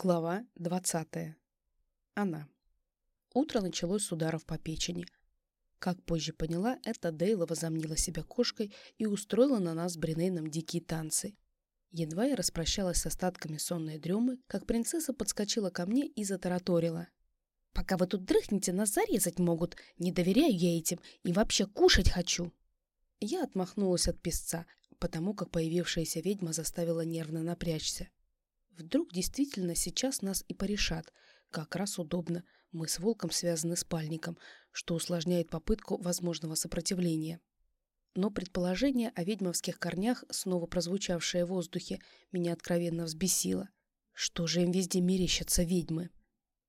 Глава 20. Она. Утро началось с ударов по печени. Как позже поняла, это Дейла возомнила себя кошкой и устроила на нас с Бринейном дикие танцы. Едва я распрощалась с остатками сонной дремы, как принцесса подскочила ко мне и затараторила. «Пока вы тут дрыхнете, нас зарезать могут. Не доверяю я этим и вообще кушать хочу». Я отмахнулась от песца, потому как появившаяся ведьма заставила нервно напрячься. Вдруг действительно сейчас нас и порешат. Как раз удобно. Мы с волком связаны спальником, что усложняет попытку возможного сопротивления. Но предположение о ведьмовских корнях, снова прозвучавшее в воздухе, меня откровенно взбесило. Что же им везде мерещатся ведьмы?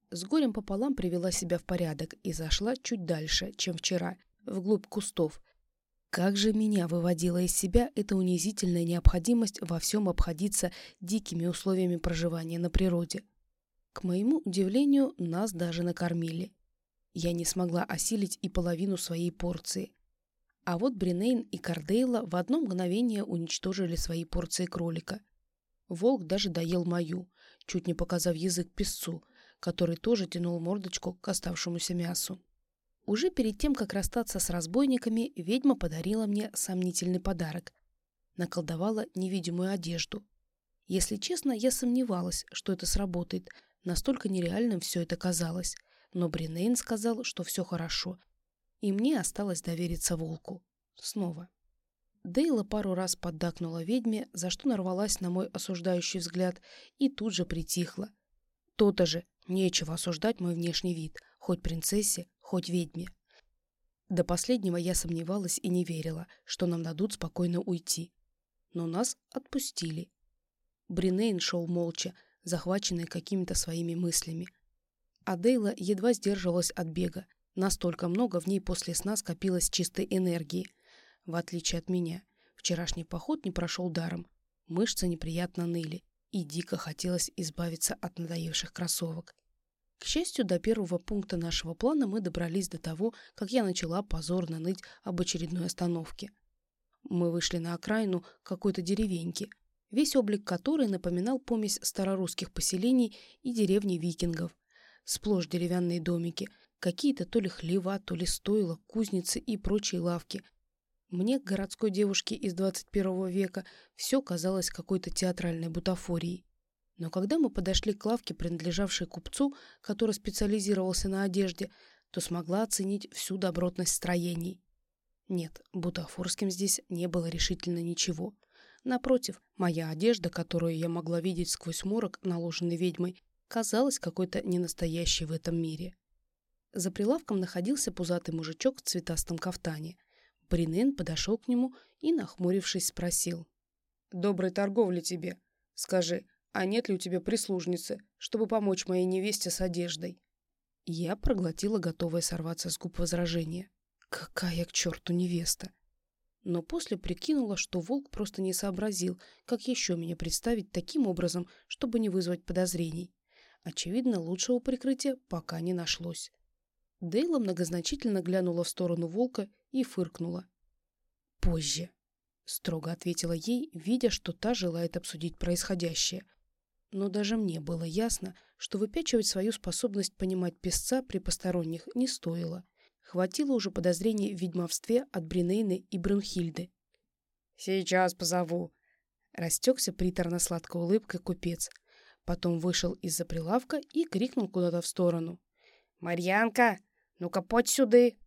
С горем пополам привела себя в порядок и зашла чуть дальше, чем вчера, вглубь кустов, как же меня выводила из себя эта унизительная необходимость во всем обходиться дикими условиями проживания на природе. К моему удивлению, нас даже накормили. Я не смогла осилить и половину своей порции. А вот Бринейн и Кардейла в одно мгновение уничтожили свои порции кролика. Волк даже доел мою, чуть не показав язык песцу, который тоже тянул мордочку к оставшемуся мясу. Уже перед тем, как расстаться с разбойниками, ведьма подарила мне сомнительный подарок. Наколдовала невидимую одежду. Если честно, я сомневалась, что это сработает. Настолько нереальным все это казалось. Но Бринейн сказал, что все хорошо. И мне осталось довериться волку. Снова. Дейла пару раз поддакнула ведьме, за что нарвалась на мой осуждающий взгляд, и тут же притихла. То-то же, нечего осуждать мой внешний вид, хоть принцессе, хоть ведьме. До последнего я сомневалась и не верила, что нам дадут спокойно уйти. Но нас отпустили. Бринейн шел молча, захваченный какими-то своими мыслями. А Дейла едва сдерживалась от бега. Настолько много в ней после сна скопилось чистой энергии. В отличие от меня, вчерашний поход не прошел даром. Мышцы неприятно ныли, и дико хотелось избавиться от надоевших кроссовок. К счастью, до первого пункта нашего плана мы добрались до того, как я начала позорно ныть об очередной остановке. Мы вышли на окраину какой-то деревеньки, весь облик которой напоминал помесь старорусских поселений и деревни викингов. Сплошь деревянные домики, какие-то то ли хлева, то ли стойла, кузницы и прочие лавки. Мне, городской девушке из 21 века, все казалось какой-то театральной бутафорией. Но когда мы подошли к лавке, принадлежавшей купцу, который специализировался на одежде, то смогла оценить всю добротность строений. Нет, бутафорским здесь не было решительно ничего. Напротив, моя одежда, которую я могла видеть сквозь морок, наложенный ведьмой, казалась какой-то ненастоящей в этом мире. За прилавком находился пузатый мужичок в цветастом кафтане. Бринен подошел к нему и, нахмурившись, спросил. «Доброй торговли тебе. Скажи, а нет ли у тебя прислужницы, чтобы помочь моей невесте с одеждой?» Я проглотила, готовое сорваться с губ возражения. «Какая к черту невеста?» Но после прикинула, что волк просто не сообразил, как еще меня представить таким образом, чтобы не вызвать подозрений. Очевидно, лучшего прикрытия пока не нашлось. Дейла многозначительно глянула в сторону волка и фыркнула. «Позже», — строго ответила ей, видя, что та желает обсудить происходящее — но даже мне было ясно, что выпячивать свою способность понимать песца при посторонних не стоило. Хватило уже подозрений в ведьмовстве от Бринейны и Брюнхильды. «Сейчас позову!» Растекся приторно-сладкой улыбкой купец. Потом вышел из-за прилавка и крикнул куда-то в сторону. «Марьянка, ну-ка подь сюды!»